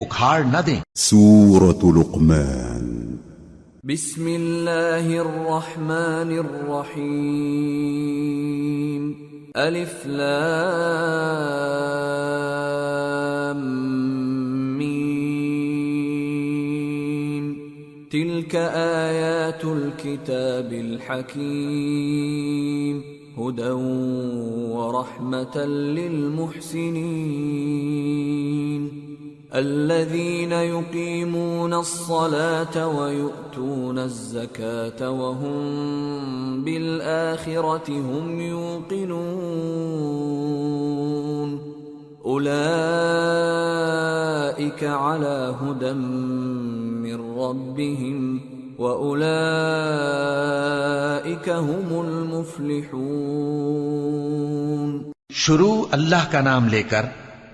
اکھاڑ نہ دیں۔ سورة لقمان۔ بسم الله الرحمن الرحيم ألف لام ميم تلك آيات الكتاب الحكيم هدى ورحمة للمحسنين الذين يقيمون الصلاة ويؤتون الزكاة وهم بالآخرة هم يوقنون. أولئك على هدى من ربهم وأولئك هم المفلحون. شروع اللہ کا نام لے کر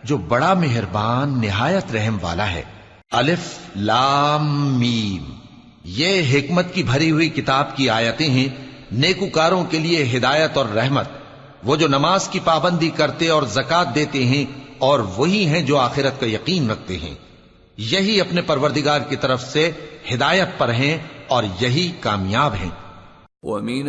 جو بڑا مہربان، نہایت رحم والا ہے۔ الف لام میم۔ یہ حکمت کی بھری ہوئی کتاب کی آیتیں ہیں۔ نیکوکاروں کے لیے ہدایت اور رحمت۔ وہ جو نماز کی پابندی کرتے اور زکات دیتے ہیں اور وہی ہیں جو آخرت کا یقین رکھتے ہیں۔ یہی اپنے پروردگار کی طرف سے ہدایت پر ہیں اور یہی کامیاب ہیں۔ ومن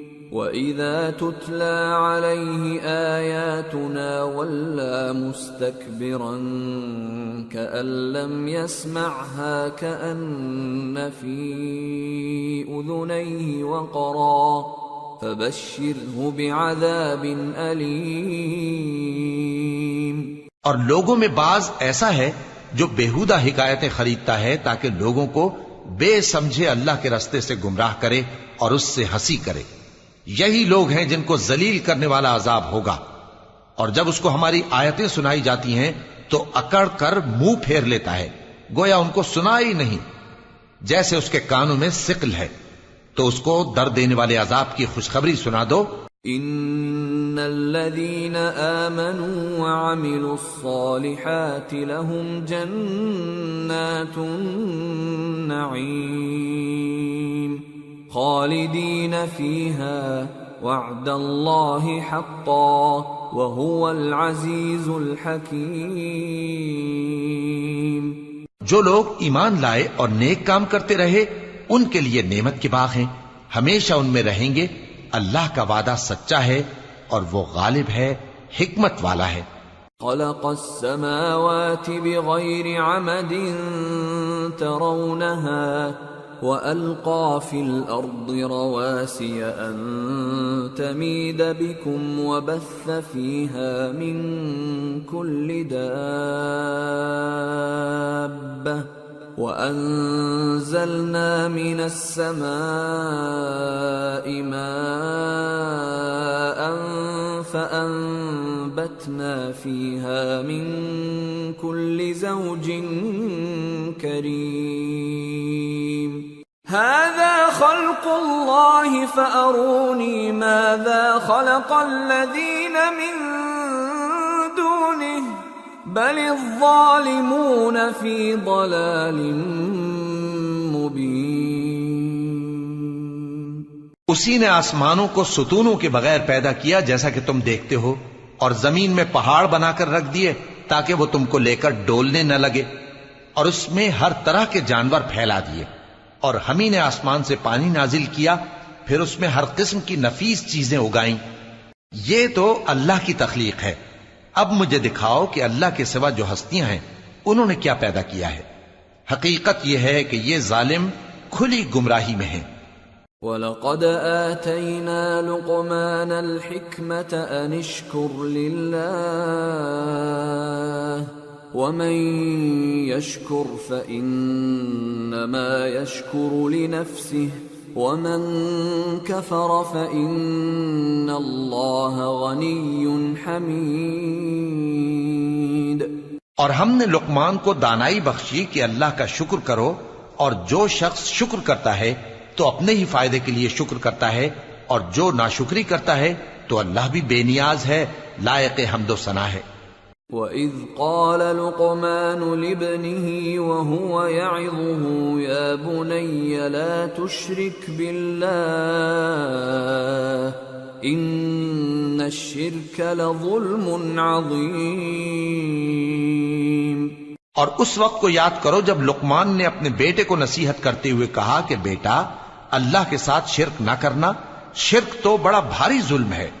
وَإِذَا تُتْلَى عَلَيْهِ آيَاتُنَا وَلَّى مُسْتَكْبِرًا كَأَن لَّمْ يَسْمَعْهَا كَأَنَّ فِي أُذُنَيْهِ وَقْرًا فَبَشِّرْهُ بِعَذَابٍ أَلِيمٍ اور لوگوں میں بعض ایسا ہے جو بےحودہ حکایتیں خریدتا ہے تاکہ لوگوں کو بے سمجھے اللہ کے رستے سے گمراہ کرے اور اس سے ہنسی کرے۔ یہی لوگ ہیں جن کو ذلیل کرنے والا عذاب ہوگا۔ اور جب اس کو ہماری آیتیں سنائی جاتی ہیں، تو اکڑ کر منہ پھیر لیتا ہے۔ گویا ان کو سنا ہی نہیں۔ جیسے اس کے کانوں میں سکل ہے۔ تو اس کو درد دینے والے عذاب کی خوشخبری سنا دو۔ ان الذين امنوا وعملوا الصالحات لهم جنات النعيم خالدين فيها وعد الله حقا وهو العزيز الحكيم جو لوگ ایمان لائے اور نیک کام کرتے رہے ان کے لیے نعمت کے باغ ہیں۔ ہمیشہ ان میں رہیں گے۔ اللہ کا وعدہ سچا ہے اور وہ غالب ہے حکمت والا ہے۔ خلق السماوات بغير عمد ترونها وألقى في الأرض رواسي أن تميد بكم وبث فيها من كل دابة وأنزلنا من السماء ماء فأنبتنا فيها من كل زوج كريم هذا خلق الله فأروني ماذا خلق الذين من دونه بل الظالمون في ضلال مبين. اسی نے آسمانوں کو ستونوں کے بغیر پیدا کیا جیسا کہ تم دیکھتے ہو، اور زمین میں پہاڑ بنا کر رکھ دیے تاکہ وہ تم کو لے کر ڈولنے نہ لگے، اور اس میں ہر طرح کے جانور پھیلا دیے۔ اور ہمیں نے آسمان سے پانی نازل کیا، پھر اس میں ہر قسم کی نفیس چیزیں اگائیں۔ یہ تو اللہ کی تخلیق ہے۔ اب مجھے دکھاؤ کہ اللہ کے سوا جو ہستیاں ہیں، انہوں نے کیا پیدا کیا ہے۔ حقیقت یہ ہے کہ یہ ظالم کھلی گمراہی میں ہیں۔ وَلَقَدْ آتَيْنَا لُقْمَانَ الْحِكْمَةَ أَنِ اشْكُرْ لِلَّهِ وَمَنْ يَشْكُرْ فَإِنَّمَا يَشْكُرُ لِنَفْسِهِ وَمَنْ كَفَرَ فَإِنَّ اللَّهَ غَنِيٌّ حَمِيدٌ اور ہم نے لقمان کو دانائی بخشی کہ اللہ کا شکر کرو اور جو شخص شکر کرتا ہے تو اپنے ہی فائدے کے لیے شکر کرتا ہے اور جو ناشکری کرتا ہے تو اللہ بھی بے نیاز ہے، لائق حمد و ثنا ہے۔ وَإِذْ قَالَ لُقْمَانُ لِابْنِهِ وَهُوَ يَعِظُهُ، يَا بُنَيَّ لَا تُشْرِكْ بِاللَّهِ إِنَّ الشِّرْكَ لَظُلْمٌ عَظِيمٌ۔ اور اس وقت کو یاد کرو جب لقمان نے اپنے بیٹے کو نصیحت کرتے ہوئے کہا کہ بیٹا، اللہ کے ساتھ شرک نہ کرنا، شرک تو بڑا بھاری ظلم ہے۔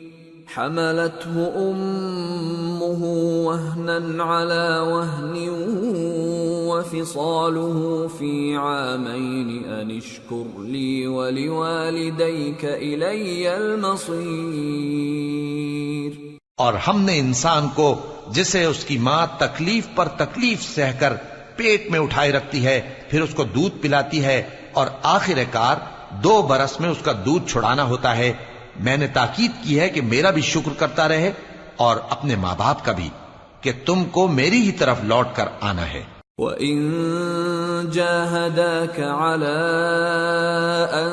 حملته أمه وهنا على وهن وفصاله في عامين أن اشكر لي ولوالديك إلي المصير۔ اور ہم نے انسان کو جسے اس کی ماں تکلیف پر تکلیف سہ کر پیٹ میں اٹھائے رکھتی ہے، پھر اس کو دودھ پلاتی ہے اور آخر کار دو برس میں اس کا دودھ چھڑانا ہوتا ہے۔ میں نے تاکید کی ہے کہ میرا بھی شکر کرتا رہے اور اپنے ماں باپ کا بھی کہ تم کو میری ہی طرف لوٹ کر آنا ہے۔ وَإِن جَاهَدَاكَ عَلَىٰ أَن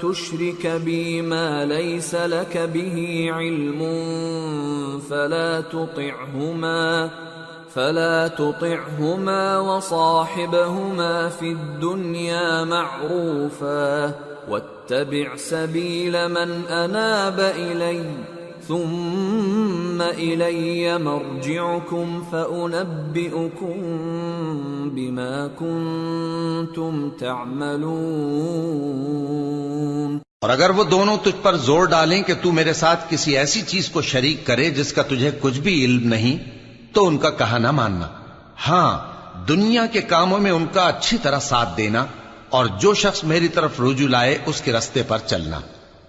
تُشْرِكَ بِي مَا لَيْسَ لَكَ بِهِ عِلْمٌ فَلَا تُطِعْهُمَا فلا تطعهما وصاحبهما في الدنيا معروفا واتبع سبيل من أناب إلي ثم إلي مرجعكم فأنبئكم بما كنتم تعملون اور اگر وہ دونوں تجھ پر زور ڈالیں کہ تو میرے ساتھ کسی ایسی چیز کو شریک کرے جس کا تجھے کچھ بھی علم نہیں، تو ان کا کہا نہ ماننا۔ ہاں دنیا کے کاموں میں ان کا اچھی طرح ساتھ دینا اور جو شخص میری طرف رجوع لائے اس کے رستے پر چلنا۔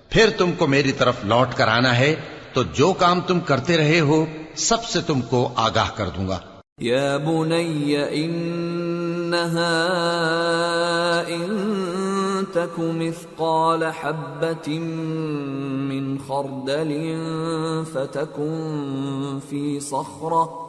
پھر تم کو میری طرف لوٹ کر آنا ہے تو جو کام تم کرتے رہے ہو، سب سے تم کو آگاہ کر دوں گا۔ یا بنی، انہا ان تک مثقال حبت من خردل فتکن فی صخرہ۔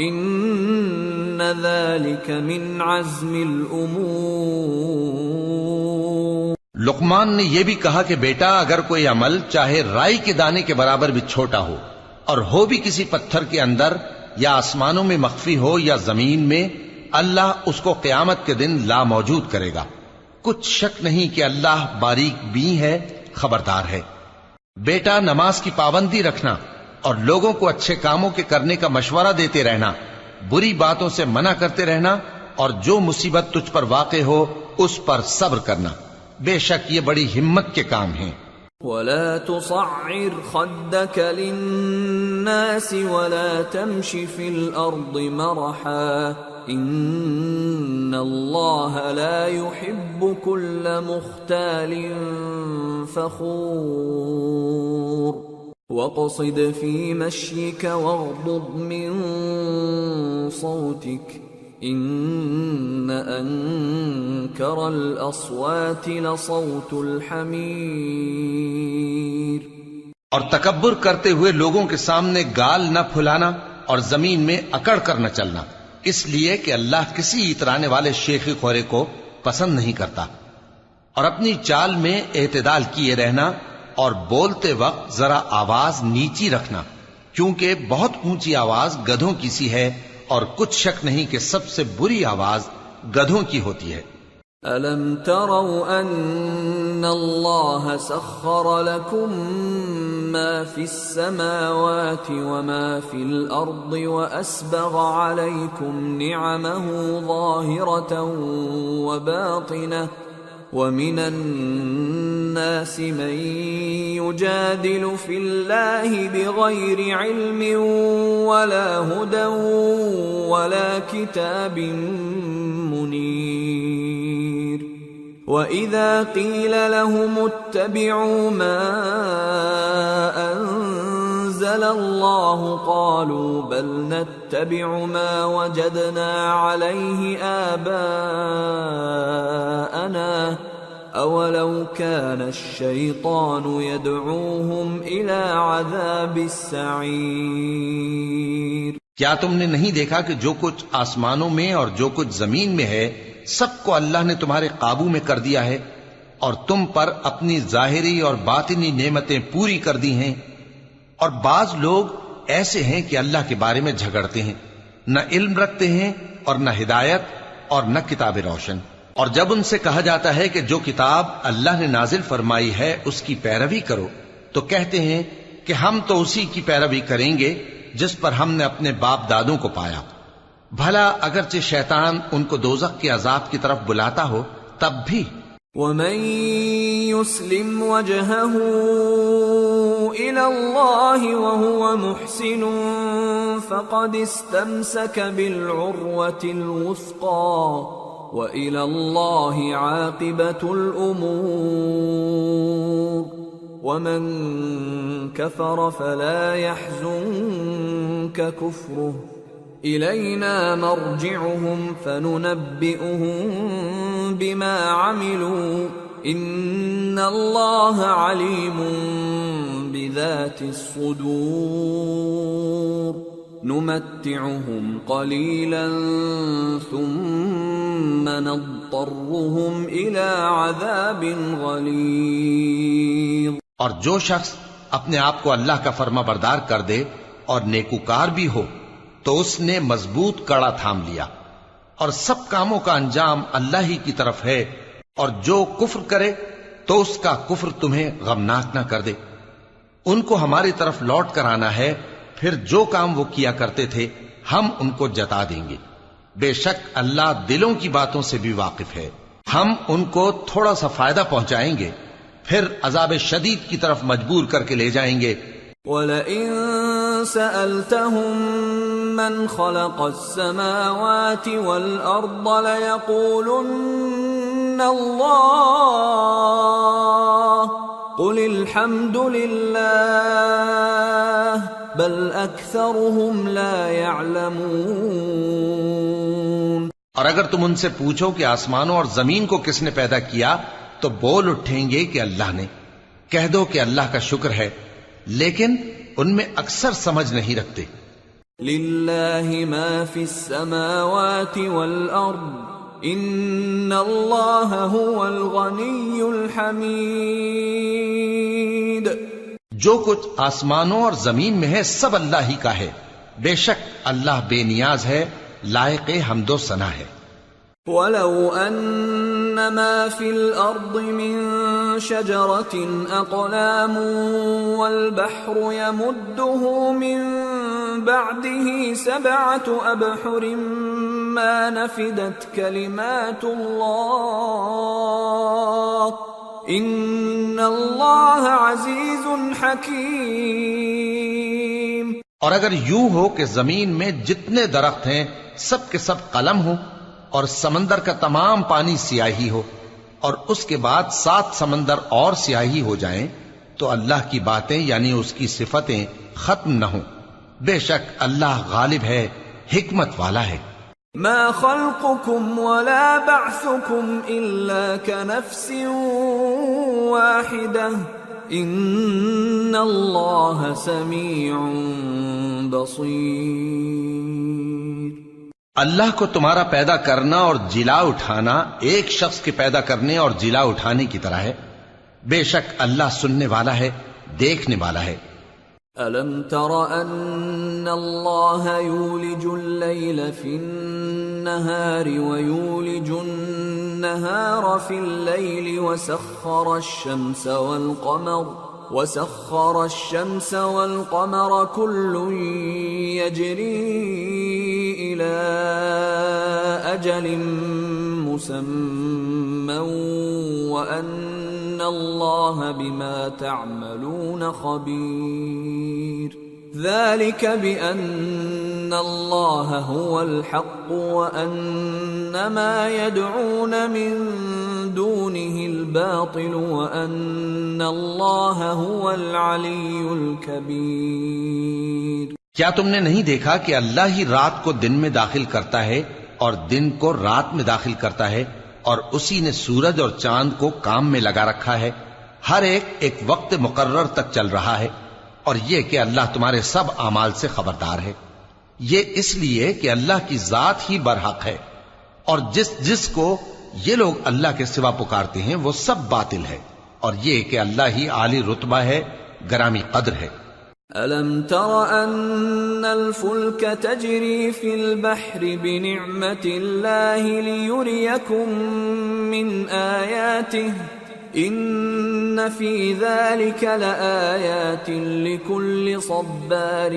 ان ذلك من عزم الامور لقمان نے یہ بھی کہا کہ بیٹا، اگر کوئی عمل چاہے رائی کے دانے کے برابر بھی چھوٹا ہو اور ہو بھی کسی پتھر کے اندر یا آسمانوں میں مخفی ہو یا زمین میں، اللہ اس کو قیامت کے دن لا موجود کرے گا۔ کچھ شک نہیں کہ اللہ باریک بی ہے، خبردار ہے۔ بیٹا، نماز کی پابندی رکھنا۔ اور لوگوں کو اچھے کاموں کے کرنے کا مشورہ دیتے رہنا، بری باتوں سے منع کرتے رہنا، اور جو مصیبت تجھ پر واقع ہو، اس پر صبر کرنا۔ بے شک یہ بڑی ہمت کے کام ہیں۔ ولا تصعر خدك للناس ولا تمش في الأرض مرحا إن الله لا يحب كل مختال فخور وقصد في مشيك واغضض من صوتك ان انکر الاصوات لصوت الحمیر اور تکبر کرتے ہوئے لوگوں کے سامنے گال نہ پھلانا اور زمین میں اکڑ کر نہ چلنا۔ اس لیے کہ اللہ کسی اترانے والے شیخی خورے کو پسند نہیں کرتا۔ اور اپنی چال میں اعتدال کیے رہنا اور بولتے وقت ذرا آواز نیچی رکھنا، کیونکہ بہت اونچی آواز گدھوں کی سی ہے اور کچھ شک نہیں کہ سب سے بری آواز گدھوں کی ہوتی ہے۔ أَلَمْ تَرَوْا أَنَّ اللَّهَ سَخَّرَ لَكُم مَّا فِي السَّمَاوَاتِ وَمَا فِي الْأَرْضِ وَأَسْبَغَ عَلَيْكُمْ نِعَمَهُ ظَاهِرَةً وَبَاطِنَةً ومن الناس من يجادل في الله بغير علم ولا هدى ولا كتاب منير. واذا قيل لهم اتبعوا ما انزل الله قالوا بل نتبع ما وجدنا عليه اباءنا اولو كان الشيطان يدعوهم الى عذاب السعير کیا تم نے نہیں دیکھا کہ جو کچھ آسمانوں میں اور جو کچھ زمین میں ہے، سب کو اللہ نے تمہارے قابو میں کر دیا ہے اور تم پر اپنی ظاہری اور باطنی نعمتیں پوری کر دی ہیں؟ اور بعض لوگ ایسے ہیں کہ اللہ کے بارے میں جھگڑتے ہیں، نہ علم رکھتے ہیں اور نہ ہدایت اور نہ کتاب روشن۔ اور جب ان سے کہا جاتا ہے کہ جو کتاب اللہ نے نازل فرمائی ہے، اس کی پیروی کرو، تو کہتے ہیں کہ ہم تو اسی کی پیروی کریں گے جس پر ہم نے اپنے باپ دادوں کو پایا۔ بھلا اگرچہ شیطان ان کو دوزخ کے عذاب کی طرف بلاتا ہو، تب بھی۔ ومن يسلم وجهه الى الله وهو محسن فقد استمسك بالعروه الوثقى والى الله عاقبه الامور ومن كفر فلا يحزنك كفره. الينا مرجعهم فننبئهم بما عملوا. ان الله عليم بذات الصدور. نمتعهم قليلا ثم نضطرهم الى عذاب غليظ. اور جو شخص اپنے آپ کو اللہ کا فرما بردار کر دے اور نیکوکار بھی ہو، تو اس نے مضبوط کڑا تھام لیا۔ اور سب کاموں کا انجام اللہ ہی کی طرف ہے، اور جو کفر کرے، تو اس کا کفر تمہیں غمناک نہ کر دے۔ ان کو ہماری طرف لوٹ کر آنا ہے، پھر جو کام وہ کیا کرتے تھے، ہم ان کو جتا دیں گے۔ بے شک اللہ دلوں کی باتوں سے بھی واقف ہے۔ ہم ان کو تھوڑا سا فائدہ پہنچائیں گے، پھر عذاب شدید کی طرف مجبور کر کے لے جائیں گے۔ وَلَئِن سَأَلْتَهُم مَّنْ خَلَقَ السَّمَاوَاتِ وَالْأَرْضَ لَيَقُولُنَّ اللَّهُ قُلِ الْحَمْدُ لِلَّهِ بَلْ أَكْثَرُهُمْ لَا يَعْلَمُونَ۔ اور اگر تم ان سے پوچھو کہ آسمانوں اور زمین کو کس نے پیدا کیا تو بول اٹھیں گے کہ اللہ نے۔ کہہ دو کہ اللہ کا شکر ہے لیکن ان میں اکثر سمجھ نہیں رکھتے۔ لله ما في السماوات والأرض إن الله هو الغني الحميد جو کچھ آسمانوں اور زمین میں ہے سب اللہ ہی کا ہے۔ بے شک اللہ بے نیاز ہے لائق حمد و ثنا ہے۔ ولو أن ما في الأرض من شجرة أقلام والبحر يمده من بعده سبعة أبحر ما نفدت كلمات الله. إن الله عزيز حكيم. اور اگر یوں ہو کہ زمین میں جتنے درخت ہیں، سب کے سب قلم ہو اور سمندر کا تمام پانی سیاہی ہو اور اس کے بعد سات سمندر اور سیاہی ہو جائیں، تو اللہ کی باتیں یعنی اس کی صفتیں ختم نہ ہوں۔ بے شک اللہ غالب ہے حکمت والا ہے۔ ما خلقكم ولا بعثكم إلا كنفس واحدة إن الله سميع بصير۔ اللہ کو تمہارا پیدا کرنا اور جلا اٹھانا ایک شخص کے پیدا کرنے اور جلا اٹھانے کی طرح ہے۔ بے شک اللہ سننے والا ہے دیکھنے والا ہے۔ ألم تر أن الله يولج الليل في النهار ويولج النهار في الليل وسخر الشمس والقمر وسخر الشمس والقمر كل يجري إلى أجل مسمى وأن الله بما تعملون خبير ذلك بأن الله هو الحق وأن ما يدعون من دونه الباطل وأن الله هو العلي الكبير کیا تم نے نہیں دیکھا کہ اللہ ہی رات کو دن میں داخل کرتا ہے اور دن کو رات میں داخل کرتا ہے اور اسی نے سورج اور چاند کو کام میں لگا رکھا ہے۔ ہر ایک ایک وقت مقرر تک چل رہا ہے اور یہ کہ اللہ تمہارے سب اعمال سے خبردار ہے۔ یہ اس لیے کہ اللہ کی ذات ہی برحق ہے اور جس جس کو یہ لوگ اللہ کے سوا پکارتے ہیں وہ سب باطل ہے اور یہ کہ اللہ ہی عالی رتبہ ہے، گرامی قدر ہے۔ ألم تر أن الفلك تجري في البحر بنعمة الله ليريكم من آياته إن في ذلك لآيات لكل صبار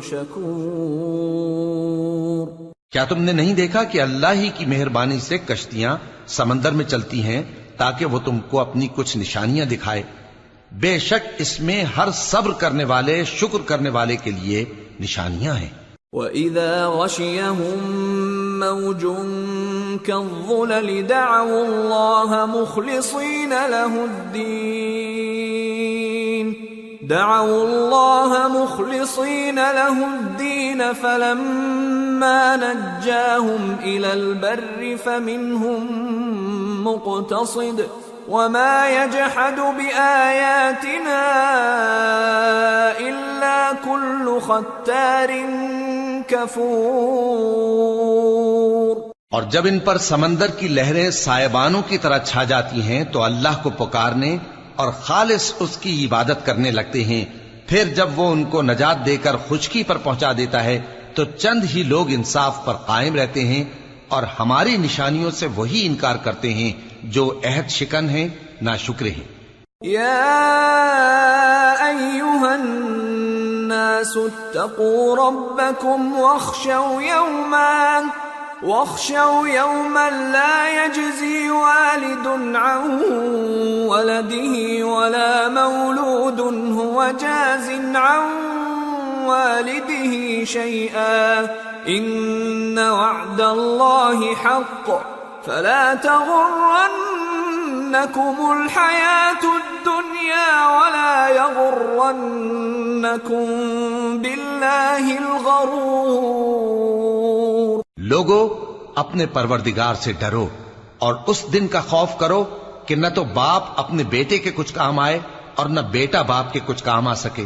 شكور کیا تم نے نہیں دیکھا کہ اللہ ہی کی مہربانی سے کشتیاں سمندر میں چلتی ہیں تاکہ وہ تم کو اپنی کچھ نشانیاں دکھائے؟ بے شک اس میں ہر صبر کرنے والے، شکر کرنے والے کے لیے نشانیاں ہیں۔ وَإِذَا غَشِيَهُم مَّوْجٌ كَالظُّلَلِ دَعَوُا اللَّهَ مُخْلِصِينَ لَهُ الدِّينَ دَعَوُا اللَّهَ مُخْلِصِينَ لَهُ الدِّينَ فَلَمَّا نَجَّاهُمْ إِلَى الْبَرِّ فَمِنْهُم مُّقْتَصِدٌ وَمَا يَجْحَدُ بِآيَاتِنَا إِلَّا كُلُّ خَتَّارٍ كَفُورٍ اور جب ان پر سمندر کی لہریں سائبانوں کی طرح چھا جاتی ہیں تو اللہ کو پکارنے اور خالص اس کی عبادت کرنے لگتے ہیں۔ پھر جب وہ ان کو نجات دے کر خشکی پر پہنچا دیتا ہے تو چند ہی لوگ انصاف پر قائم رہتے ہیں۔ اور ہماری نشانیوں سے وہی انکار کرتے ہیں جو عہد شکن ہیں نہ شکر ہیں۔ يا أيها الناس اتقوا ربكم واخشوا يوما واخشوا يوما لا يجزي والد عن ولده ولا مولود هو جاز عن والده شيئا إن وعد الله حق. فلا تغرنكم الحياة الدنيا ولا يغرنكم بالله الغرور. لوگو، اپنے پروردگار سے ڈرو اور اس دن کا خوف کرو کہ نہ تو باپ اپنے بیٹے کے کچھ کام آئے اور نہ بیٹا باپ کے کچھ کام آ سکے۔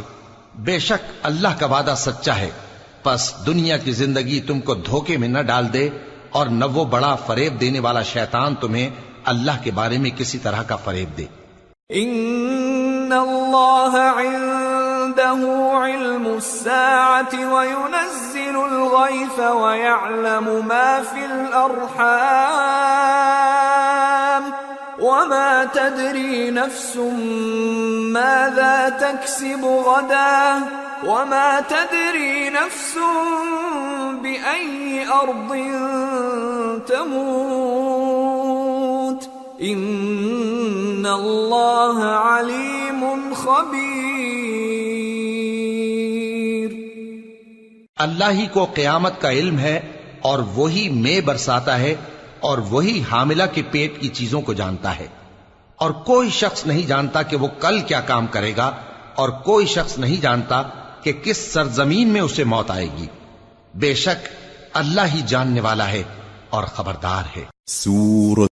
بے شک اللہ کا وعدہ سچا ہے۔ پس دنیا کی زندگی تم کو دھوکے میں نہ ڈال دے اور نہ وہ بڑا فریب دینے والا شیطان تمہیں اللہ کے بارے میں کسی طرح کا فریب دے۔ ان اللہ عنده علم الساعة وينزل الغيث ويعلم ما في الأرحام وما تدري نفس ماذا تكسب غدا وما تدري نفس بأي أرض تموت. إن الله عليم خبير. اللہ ہی کو قیامت کا علم ہے اور وہی میں برساتا ہے اور وہی حاملہ کے پیٹ کی چیزوں کو جانتا ہے۔ اور کوئی شخص نہیں جانتا کہ وہ کل کیا کام کرے گا اور کوئی شخص نہیں جانتا کہ کس سرزمین میں اسے موت آئے گی۔ بے شک اللہ ہی جاننے والا ہے اور خبردار ہے۔ سورت